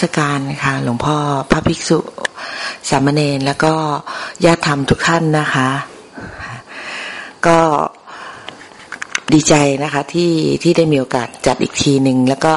สการค่ะ หลวงพ่อพระภิกษุสามเณรแล้วก็ญาติธรรมทุกท่านนะคะ ก็ดีใจนะคะที่ที่ได้มีโอกาสจัดอีกทีหนึ่งแล้วก็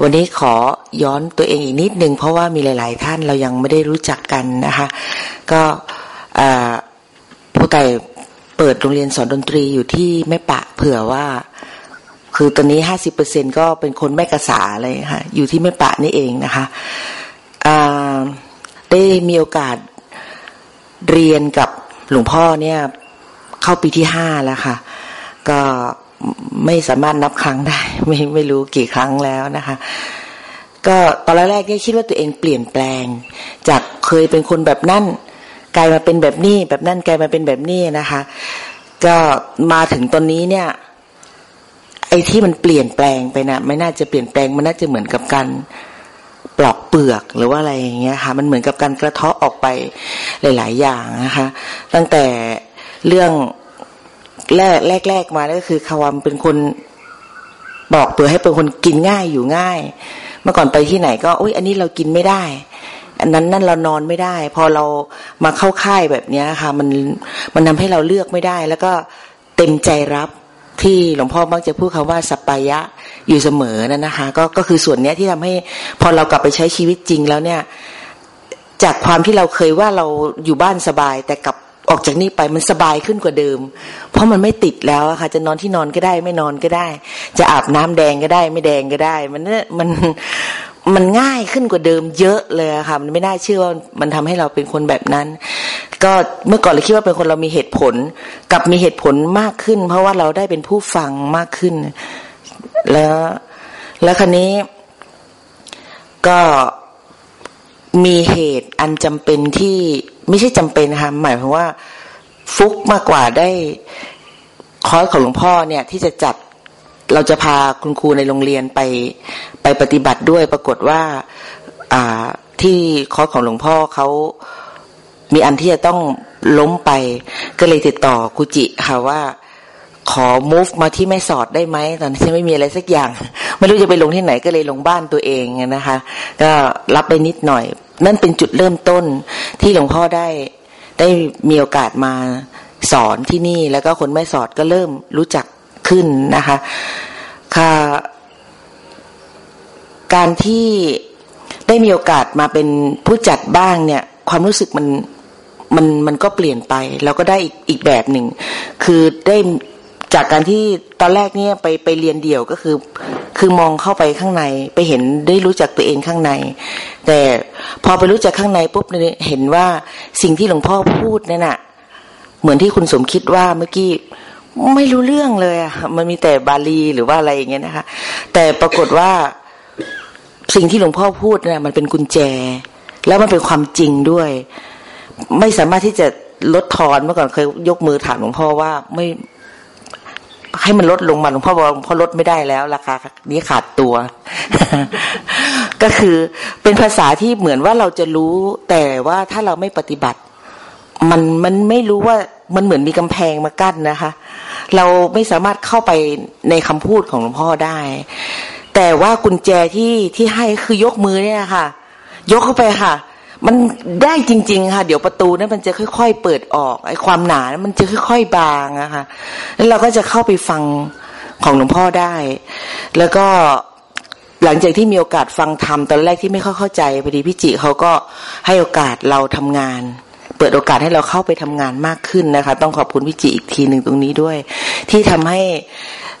วันนี้ขอย้อนตัวเองอีกนิดนึง เพราะว่ามีหลาย ๆ ท่านเรายังไม่ได้รู้จักกันนะคะ ก็ผู้ใต่เปิดโรงเรียนสอนดนตรีอยู่ที่แม่ปะเผื่อว่า คือตอนนี้ห้าสิบเปอร์เซ็นก็เป็นคนแม่กษาเลยค่ะอยู่ที่แม่ปะนี่เองนะคะได้มีโอกาสเรียนกับหลวงพ่อเนี่ยเข้าปีที่ห้าแล้วค่ะ ก็ไม่สามารถนับครั้งได้ ไม่ไม่รู้กี่ครั้งแล้วนะคะ ก็ตอนแรกๆเนี่ยคิดว่าตัวเองเปลี่ยนแปลง จากเคยเป็นคนแบบนั่นกลายมาเป็นแบบนี้ แบบนั่นกลายมาเป็นแบบนี้นะคะ ก็มาถึงตอนนี้เนี่ย ไอ้ที่มันเปลี่ยนแปลงไปนะไม่น่าจะเปลี่ยนแปลงมันน่าจะเหมือนกับการปลอกเปลือกหรือว่าอะไรอย่างเงี้ยค่ะมันเหมือนกับการกระเทาะออกไปหลาย ๆ อย่างนะคะ ตั้งแต่เรื่องแรกแรกมาก็คือความเป็นคนบอกเปลือให้เป็นคนกินง่ายอยู่ง่าย เมื่อก่อนไปที่ไหนก็อุ้ยอันนี้เรากินไม่ได้ อันนั้นนั่นเรานอนไม่ได้ พอเรามาเข้าค่ายแบบนี้ค่ะ มันมันทำให้เราเลือกไม่ได้ แล้วก็เต็มใจรับ ที่หลวงพ่อมักจะพูดคาว่าสัปปายะอยู่เสมอนั่นนะคะก็ก็คือส่วนเนี้ยที่ทำให้พอเรากลับไปใช้ชีวิตจริงแล้วเนี่ย จากความที่เราเคยว่าเราอยู่บ้านสบาย แต่กลับออกจากนี่ไปมันสบายขึ้นกว่าเดิม เพราะมันไม่ติดแล้วค่ะ จะนอนที่นอนก็ได้ ไม่นอนก็ได้ จะอาบน้ำแดงก็ได้ ไม่แดงก็ได้ มันเนี่ยมันมันง่ายขึ้นกว่าเดิมเยอะเลยค่ะ มันไม่น่าเชื่อว่ามันทำให้เราเป็นคนแบบนั้น ก็เมื่อก่อนเราคิดว่าเป็นคนเรามีเหตุ ผลกับมีเหตุผลมากขึ้น เพราะว่าเราได้เป็นผู้ฟังมากขึ้น แล้วแล้วคันนี้ก็มีเหตุอันจำเป็นที่ไม่ใช่จำเป็นค่ะหมายความว่า ฟุกมากกว่าได้คอร์สของหลวงพ่อเนี่ย ที่จะจัดเราจะพาคุณครูในโรงเรียนไปไปปฏิบัติด้วยปรากฏว่าอ่าที่คอร์สของหลวงพ่อเขามีอันที่จะต้อง ล้มไป ก็เลยติดต่อคุจิค่ะว่าขอ move มาที่แม่สอดได้ไหมตอนนี้ฉันไม่มีอะไรสักอย่าง ไม่รู้จะไปลงที่ไหนก็เลยลงบ้านตัวเองนะคะ ก็รับไปนิดหน่อย นั่นเป็นจุดเริ่มต้นที่หลวงพ่อได้ได้มีโอกาสมาสอนที่นี่ แล้วก็คนแม่สอดก็เริ่มรู้จักขึ้นนะคะค่ะการที่ได้มีโอกาสมาเป็นผู้จัดบ้างเนี่ย ความรู้สึกมัน มันมันก็เปลี่ยนไป แล้วก็ได้อีกอีกแบบหนึ่ง คือได้จากการที่ตอนแรกเนี่ยไปไปเรียนเดี่ยวก็คือ คือมองเข้าไปข้างในไปเห็นได้รู้จักตัวเองข้างใน แต่พอไปรู้จักข้างในปุ๊บเนี่ยเห็นว่าสิ่งที่หลวงพ่อพูดนั่นน่ะ เหมือนที่คุณสมคิดว่าเมื่อกี้ไม่รู้เรื่องเลยอะมันมีแต่บาลีหรือว่าอะไรอย่างเงี้ยนะคะ แต่ปรากฏว่าสิ่งที่หลวงพ่อพูดเนี่ยมันเป็นกุญแจ แล้วมันเป็นความจริงด้วย ไม่สามารถที่จะลดทอนเมื่อก่อนเคยยกมือถามหลวงพ่อว่าไม่ให้มันลดลงมาหลวงพ่อบอกหลวงพ่อลดไม่ได้แล้วราคานี้ขาดตัว ก็คือเป็นภาษาที่เหมือนว่าเราจะรู้ แต่ว่าถ้าเราไม่ปฏิบัติ มันมันไม่รู้ว่ามันเหมือนมีกำแพงมากั้นนะคะ เราไม่สามารถเข้าไปในคำพูดของหลวงพ่อได้ แต่ว่ากุญแจที่ที่ให้คือยกมือเนี่ยค่ะ ยกเข้าไปค่ะ มันได้จริง ๆ ค่ะ เดี๋ยวประตูนั้นมันจะค่อย ๆ เปิดออกไอ้ความหนานะมันจะค่อย ๆ บางอะค่ะแล้วเราก็จะเข้าไปฟังของหลวงพ่อได้ แล้วก็หลังจากที่มีโอกาสฟังธรรมตอนแรกที่ไม่ค่อยเข้าใจพอดีพี่จิเขาก็ให้โอกาสเราทำงาน เปิดโอกาสให้เราเข้าไปทำงานมากขึ้นนะคะ ต้องขอบคุณพิจิอีกทีหนึ่งตรงนี้ด้วย ที่ทำให้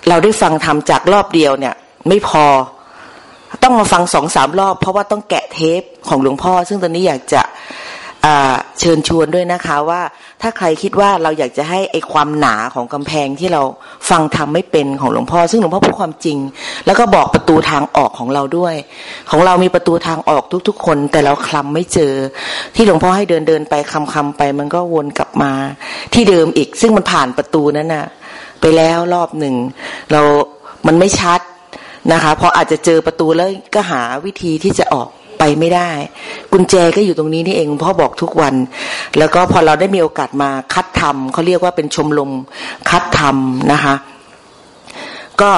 เราได้ฟังทำจากรอบเดียวเนี่ย ไม่พอ ต้องมาฟังสองสามรอบ เพราะว่าต้องแกะเทปของหลวงพ่อ ซึ่งตอนนี้อยากจะเชิญชวนด้วยนะคะว่าถ้าใครคิดว่าเราอยากจะให้ไอความหนาของกำแพงที่เราฟังทำไม่เป็นของหลวงพ่อ ซึ่งหลวงพ่อพูดความจริง แล้วก็บอกประตูทางออกของเราด้วย ของเรามีประตูทางออกทุกๆ คน แต่เราคลำไม่เจอ ที่หลวงพ่อให้เดินเดินไปคำคำไป มันก็วนกลับมาที่เดิมอีก ซึ่งมันผ่านประตูนั้นน่ะ ไปแล้วรอบหนึ่งเรามันไม่ชัด นะคะเพออาจจะเจอประตูแล้วก็หาวิธีที่จะออกไปไม่ได้ กุญแจก็อยู่ตรงนี้นี่เองพ่อบอกทุกวัน แล้วก็พอเราได้มีโอกาสมาคัดทำเขาเรียกว่าเป็นชมรมคัดทำนะคะ ก็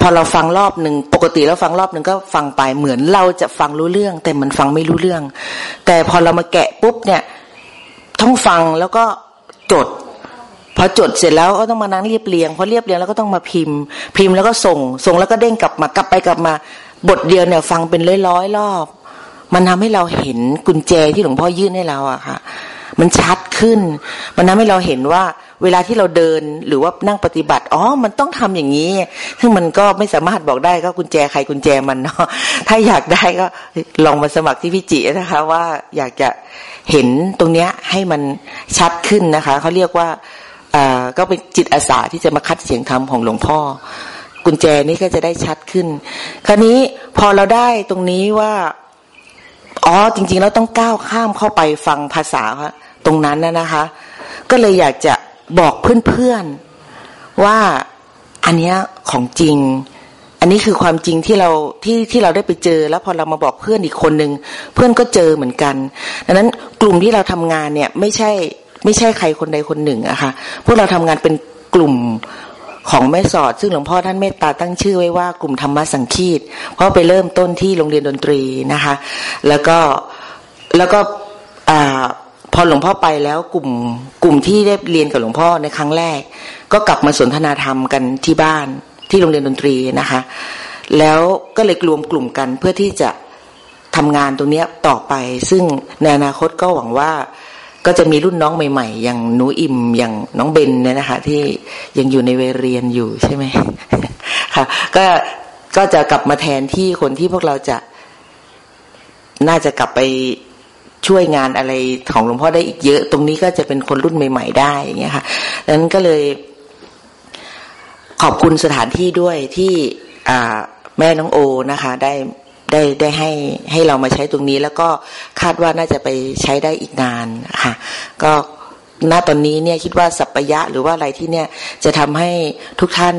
พอเราฟังรอบหนึ่งปกติแล้วฟังรอบหนึ่งก็ฟังไปเหมือนเราจะฟังรู้เรื่อง แต่มันฟังไม่รู้เรื่อง แต่พอเรามาแกะปุ๊บเนี่ย ต้องฟังแล้วก็จด พอจดเสร็จแล้วก็ต้องมานั่งเรียบเรียงพอเรียบเรียงแล้วก็ต้องมาพิมพ์ พิมพ์แล้วก็ส่ง ส่งแล้วก็เด้งกลับมากลับไปกลับมา บทเดียวเนี่ย ฟังเป็นร้อยๆรอบ มันทำให้เราเห็นกุญแจที่หลวงพ่อยื่นให้เราอะค่ะ มันชัดขึ้น มันทำให้เราเห็นว่า เวลาที่เราเดินหรือว่านั่งปฏิบัติอ๋อมันต้องทำอย่างนี้ ซึ่งมันก็ไม่สามารถบอกได้ก็กุญแจใครกุญแจมันเนาะถ้าอยากได้ก็ลองมาสมัครที่พี่จินะคะ ว่าอยากจะเห็นตรงเนี้ยให้มันชัดขึ้นนะคะเขาเรียกว่า ก็เป็นจิตอาสาที่จะมาคัดเสียงธรรมของหลวงพ่อ กุญแจนี้ก็จะได้ชัดขึ้น คราวนี้พอเราได้ตรงนี้ว่าอ๋อจริงๆเราต้องก้าวข้ามเข้าไปฟังภาษาตรงนั้นนะนะคะ ก็เลยอยากจะบอกเพื่อนๆว่าอันนี้ของจริง อันนี้คือความจริงที่เราที่ที่เราได้ไปเจอ แล้วพอเรามาบอกเพื่อนอีกคนหนึ่งเพื่อนก็เจอเหมือนกัน ดังนั้นกลุ่มที่เราทำงานเนี่ยไม่ใช่ ไม่ใช่ใครคนใดคนหนึ่งอะค่ะพวกเราทำงานเป็นกลุ่มของแม่สอด ซึ่งหลวงพ่อท่านเมตตาตั้งชื่อไว้ว่ากลุ่มธรรมสังคีตเพราะไปเริ่มต้นที่โรงเรียนดนตรีนะคะ แล้วก็แล้วก็อพอหลวงพ่อไปแล้วกลุ่มกลุ่มที่ได้เรียนกับหลวงพ่อในครั้งแรก ก็กลับมาสนทนาธรรมกันที่บ้านที่โรงเรียนดนตรีนะคะ แล้วก็เลยรวมกลุ่มกันเพื่อที่จะทำงานตรงนี้ต่อไป ซึ่งในอนาคตก็หวังว่า ก็จะมีรุ่นน้องใหม่ ๆ อย่างหนูอิมอย่างน้องเบนเนี่ยนะคะ ที่ยังอยู่ในเวรเรียนอยู่ใช่ไหมค่ะก็ก็จะกลับมาแทนที่คนที่พวกเราจะน่าจะกลับไปช่วยงานอะไรของหลวงพ่อได้อีกเยอะ ตรงนี้ก็จะเป็นคนรุ่นใหม่ ๆ ได้อย่างเงี้ยค่ะดังนั้นก็เลยขอบคุณสถานที่ด้วยที่แม่น้องโอนะคะ ได้ ได้ได้ให้ให้เรามาใช้ตรงนี้ แล้วก็คาดว่าน่าจะไปใช้ได้อีกนานค่ะ ก็ณตอนนี้เนี่ยคิดว่าสัพยะหรือว่าอะไรที่เนี่ยจะทำให้ทุกท่าน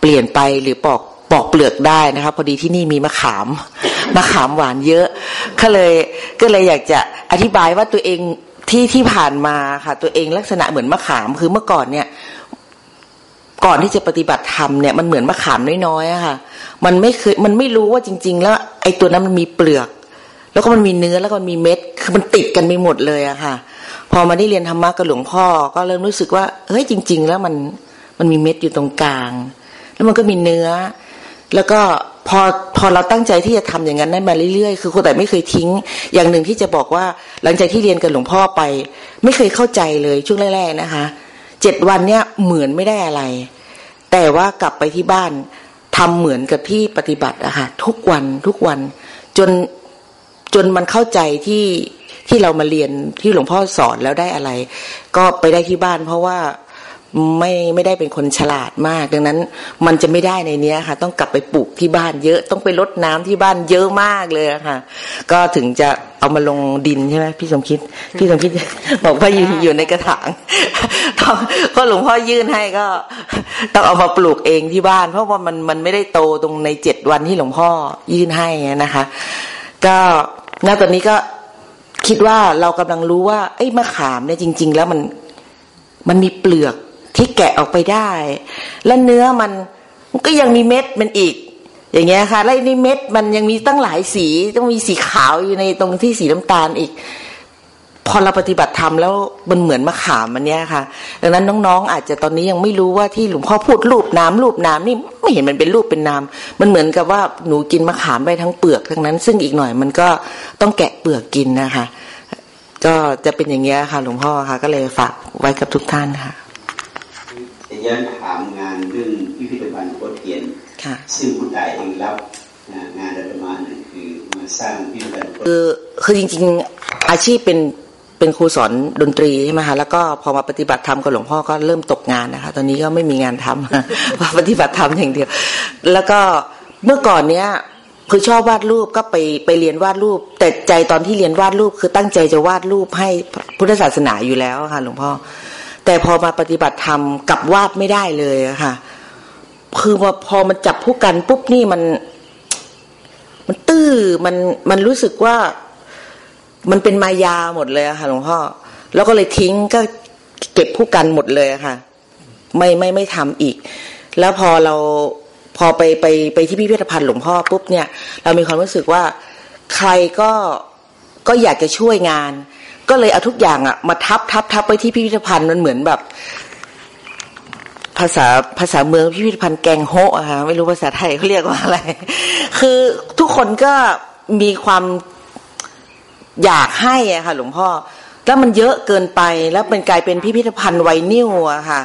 เปลี่ยนไปหรือปอกปอกเปลือกได้นะคะพอดีที่นี่มีมะขามมะขามหวานเยอะก็เลยก็เลยอยากจะอธิบายว่าตัวเองที่ที่ผ่านมาค่ะ ตัวเองลักษณะเหมือนมะขามคือเมื่อก่อนเนี่ย ก่อนที่จะปฏิบัติธรรมเนี่ยมันเหมือนมะขามน้อยๆอะค่ะ มันไม่เคยมันไม่รู้ว่าจริง ๆ แล้ว ไอ้ตัวนั้นมันมีเปลือก แล้วก็มันมีเนื้อแล้วก็มันมีเม็ดคือมันติดกันไปหมดเลยอะค่ะ พอมาได้เรียนธรรมะกับหลวงพ่อ ก็เริ่มรู้สึกว่าเฮ้ยจริง ๆ แล้วมันมันมีเม็ดอยู่ตรงกลาง แล้วมันก็มีเนื้อ แล้วก็พอพอเราตั้งใจที่จะทำอย่างนั้นได้มาเรื่อยๆ คือคนแต่ไม่เคยทิ้ง อย่างหนึ่งที่จะบอกว่าหลังจากที่เรียนกับหลวงพ่อไป ไม่เคยเข้าใจเลยช่วงแรกๆนะคะ เจ็ดวันเนี่ยเหมือนไม่ได้อะไร แต่ว่ากลับไปที่บ้านทำเหมือนกับที่ปฏิบัติอะค่ะทุกวันทุกวัน จนจนมันเข้าใจที่ที่เรามาเรียนที่หลวงพ่อสอนแล้วได้อะไร ก็ไปได้ที่บ้าน เพราะว่า ไม่ไม่ได้เป็นคนฉลาดมาก ดังนั้น มันจะไม่ได้ในเนี้ยค่ะ ต้องกลับไปปลูกที่บ้านเยอะต้องไปรดน้ำที่บ้านเยอะมากเลยค่ะ ก็ถึงจะเอามาลงดินใช่ไหมพี่สมคิด พี่สมคิดบอกว่าอยู่อยู่ในกระถางต้องก็หลวงพ่อยื่นให้ก็ ต้องเอามาปลูกเองที่บ้าน เพราะว่ามันมันไม่ได้โตตรงในเจ็ดวันที่หลวงพ่อยื่นให้นะคะ ก็ณตอนนี้ก็คิดว่าเรากำลังรู้ว่า ไอ้มะขามเนี่ยจริง ๆ แล้วมันมันมีเปลือก ที่แกะออกไปได้ และเนื้อมันก็ยังมีเม็ดมันอีก อย่างเงี้ยค่ะแล้วนี่เม็ดมันยังมีตั้งหลายสีต้องมีสีขาวอยู่ในตรงที่สีน้ำตาลอีก พอเราปฏิบัติธรรมแล้วมันเหมือนมะขามมันเนี้ยค่ะ ดังนั้นน้องๆ อาจจะตอนนี้ยังไม่รู้ว่าที่หลวงพ่อพูดรูปน้ำรูปน้ำนี่ไม่เห็นมันเป็นรูปเป็นน้ำมันเหมือนกับว่าหนูกินมะขามไปทั้งเปลือกทั้งนั้น ซึ่งอีกหน่อยมันก็ต้องแกะเปลือกกินนะคะ ก็จะเป็นอย่างเงี้ยค่ะ หลวงพ่อค่ะ ก็เลยฝากไว้กับทุกท่านค่ะ ย้อนถามงานเรื่องพิพิธภัณฑ์โคตเทียนซึ่งคุณตายเองรับงานอะไรประมาณนึงคือมาสร้างพิพิธภัณฑ์คือคือจริงๆอาชีพเป็นเป็นครูสอนดนตรีใช่ไหมคะแล้วก็พอมาปฏิบัติธรรมกับหลวงพ่อก็เริ่มตกงานนะคะ ตอนนี้ก็ไม่มีงานทำมาปฏิบัติธรรมอย่างเดียว แล้วก็เมื่อก่อนเนี้ยคือชอบวาดรูปก็ไปไปเรียนวาดรูป แต่ใจตอนที่เรียนวาดรูปคือตั้งใจจะวาดรูปให้พุทธศาสนาอยู่แล้วค่ะหลวงพ่อ แต่พอมาปฏิบัติธรรมกับวาดไม่ได้เลยอะค่ะ คือว่าพอมันจับผู้กันปุ๊บนี่มัน มันตื้อมันมันรู้สึกว่ามันเป็นมายาหมดเลยอะค่ะหลวงพ่อแล้วก็เลยทิ้งก็เก็บผู้กันหมดเลยอะค่ะ ไม่ไม่ไม่ทำอีก แล้วพอเราพอไปไปไปที่พิพิธภัณฑ์หลวงพ่อปุ๊บเนี่ย เรามีความรู้สึกว่าใครก็ก็อยากจะช่วยงาน ก็เลยเอาทุกอย่างอะมาทับทับทับไปที่พิพิธภัณฑ์มันเหมือนแบบ ภาษาภาษาเมืองพิพิธภัณฑ์แกงโฮอะค่ะไม่รู้ภาษาไทยเขาเรียกว่าอะไร คือทุกคนก็มีความอยากให้อะค่ะหลวงพ่อแล้วมันเยอะเกินไปแล้วเป็นกลายเป็นพิพิธภัณฑ์ไวนิวอะค่ะ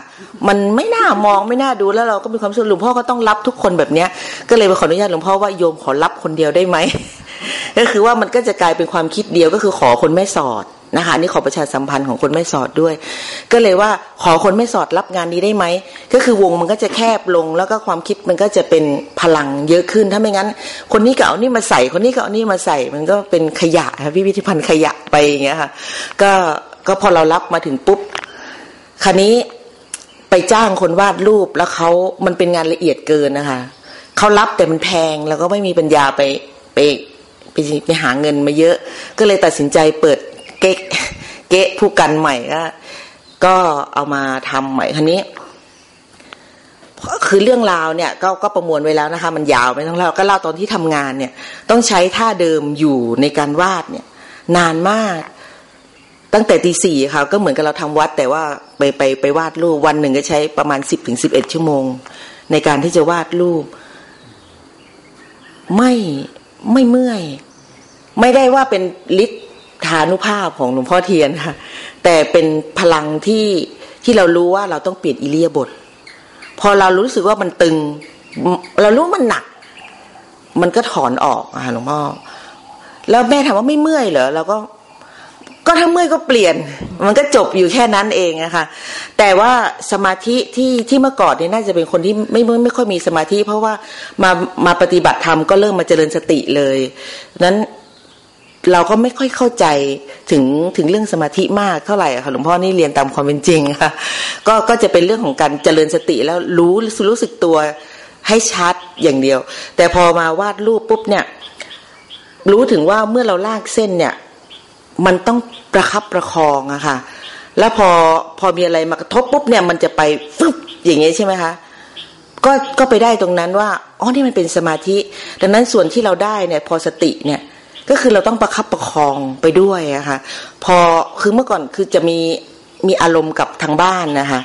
มันไม่น่ามองไม่น่าดูแล้วเราก็มีความสุขหลวงพ่อก็ต้องรับทุกคนแบบเนี้ย ก็เลยไปขออนุญาตหลวงพ่อว่าโยมขอรับคนเดียวได้ไหมก็คือว่ามันก็จะกลายเป็นความคิดเดียวก็คือขอคนไม่สอด นะคะนี่ขอประชาสัมพันธ์ของคนไม่สอดด้วย ก็เลยว่าขอคนไม่สอดรับงานนี้ได้ไหมก็คือวงมันก็จะแคบลงแล้วก็ความคิดมันก็จะเป็นพลังเยอะขึ้นถ้าไม่งั้น คนนี้ก็เอานี่มาใส่ คนนี้ก็เอานี่มาใส่ มันก็เป็นขยะค่ะพิพิธภัณฑ์ขยะไปอย่างเงี้ยค่ะก็ก็พอเรารับมาถึงปุ๊บคันนี้ไปจ้างคนวาดรูปแล้วเขามันเป็นงานละเอียดเกินนะคะเขารับแต่มันแพงแล้วก็ไม่มีปัญญาไปไปไปไปหาเงินมาเยอะ ก็เลยตัดสินใจเปิด เก๊กเก๊ผู้กันใหม่ก็ก็เอามาทำใหม่คันนี้คือเรื่องราวเนี่ยก็ก็ประมวลไว้แล้วนะคะ มันยาวไม่ต้องเล่าก็เล่าตอนที่ทำงานเนี่ย ต้องใช้ท่าเดิมอยู่ในการวาดเนี่ย นานมาก ตั้งแต่ตีสี่ค่ะ ก็เหมือนกับเราทำวัด แต่ว่าไปไปไปวาดรูปวันหนึ่งก็ใช้ประมาณสิบถึงสิบเอ็ดชั่วโมง ในการที่จะวาดรูป ไม่ไม่เมื่อย ไม่ได้ว่าเป็นฤทธิ์ ฐานุภาพของหลวงพ่อเทียนค่ะ แต่เป็นพลังที่ที่เรารู้ว่าเราต้องเปลี่ยนอิเลียบท พอเรารู้สึกว่ามันตึง เรารู้มันหนัก มันก็ถอนออกอะหลวงพ่อแล้วแม่ถามว่าไม่เมื่อยเหรอเราก็ ก็ถ้าเมื่อยก็เปลี่ยน มันก็จบอยู่แค่นั้นเองนะคะแต่ว่าสมาธิที่ที่เมื่อก่อนเนี่ยน่าจะเป็นคนที่ไม่ไม่ไม่ค่อยมีสมาธิ เพราะว่ามามาปฏิบัติธรรมก็เริ่มมาเจริญสติเลยนั้น เราก็ไม่ค่อยเข้าใจถึงถึงเรื่องสมาธิมากเท่าไหร่ค่ะหลวงพ่อนี่เรียนตามความเป็นจริงค่ะก็ก็จะเป็นเรื่องของการเจริญสติแล้วรู้รู้สึกตัวให้ชัดอย่างเดียว แต่พอมาวาดรูปปุ๊บเนี่ย รู้ถึงว่าเมื่อเราลากเส้นเนี่ย มันต้องประคับประคองอะค่ะ แล้วพอพอมีอะไรมากระทบปุ๊บเนี่ย มันจะไปฟึบอย่างเงี้ยใช่ไหมคะก็ก็ไปได้ตรงนั้นว่าอ๋อนี่มันเป็นสมาธิ ดังนั้นส่วนที่เราได้เนี่ย พอสติเนี่ย ก็คือเราต้องประคับประคองไปด้วยอะค่ะพอคือเมื่อก่อนคือจะมีมีอารมณ์กับทางบ้านนะคะ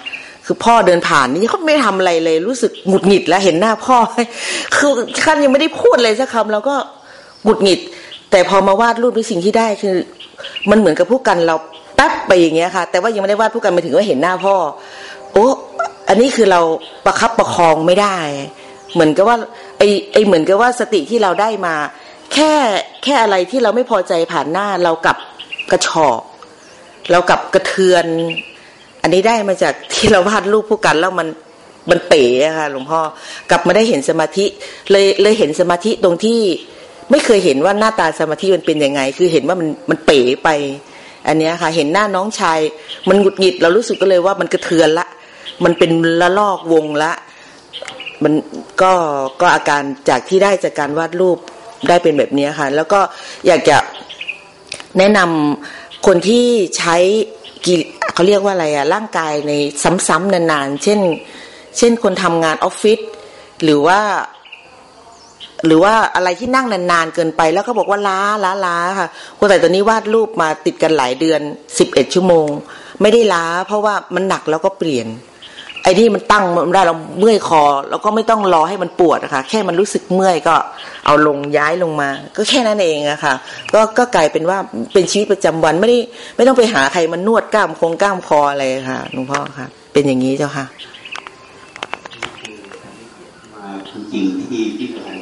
คือพ่อเดินผ่านนี่เขาไม่ทำอะไรเลย รู้สึกหงุดหงิดแล้วเห็นหน้าพ่อ คือขั้นยังไม่ได้พูดเลยสักคำแล้วก็หงุดหงิด แต่พอมาวาดรูปด้วยสิ่งที่ได้คือ มันเหมือนกับผู้กันเราแป๊บไปอย่างเงี้ยค่ะ แต่ว่ายังไม่ได้วาดผู้กันมาถึงว่าเห็นหน้าพ่อ โอ้อันนี้คือเราประคับประคองไม่ได้ เหมือนกับว่าไอไอเหมือนกับว่าสติที่เราได้มา แค่แค่อะไรที่เราไม่พอใจผ่านหน้าเรากับกระชอกเรากับกระเทือน อันนี้ได้มาจากที่เราวาดรูปผู้กันแล้วมันมันเป๋อะค่ะหลวงพ่อกลับมาได้เห็นสมาธิเลยเลยเห็นสมาธิตรงที่ไม่เคยเห็นว่าหน้าตาสมาธิมันเป็นยังไง คือเห็นว่ามันมันเป๋ไป อันนี้ค่ะ เห็นหน้าน้องชาย มันหงุดหงิดเรารู้สึกก็เลยว่ามันกระเทือนละ มันเป็นละลอกวงละ มันก็ก็อาการจากที่ได้จากการวาดรูป ได้เป็นแบบนี้ค่ะ แล้วก็อยากจะแนะนำคนที่ใช้กีเขาเรียกว่าอะไรอะร่างกายในซ้ำๆนานๆ เช่น เช่นคนทำงานออฟฟิศหรือว่า หรือว่าอะไรที่นั่งนานๆเกินไป แล้วก็บอกว่าล้าล้าล้าค่ะคนแต่ตอนนี้วาดรูปมาติดกันหลายเดือนสิบเอ็ดชั่วโมง ไม่ได้ล้า เพราะว่ามันหนักแล้วก็เปลี่ยน ไอ้นี่มันตั้งมันได้เราเมื่อยคอเราก็ไม่ต้องรอให้มันปวดนะคะแค่มันรู้สึกเมื่อยก็เอาลงย้ายลงมา ก็แค่นั้นเองอะคะ่ะก็ก็กลายเป็นว่าเป็นชีวิตประจำวันไม่ได้ไม่ต้องไปหาใครมันนวดกล้ามโครงกล้ามคออะไรค่ะหลวงพ่อค่ะ เป็นอย่างนี้เจ้าค่ะจริงที่ที่ประธานนะ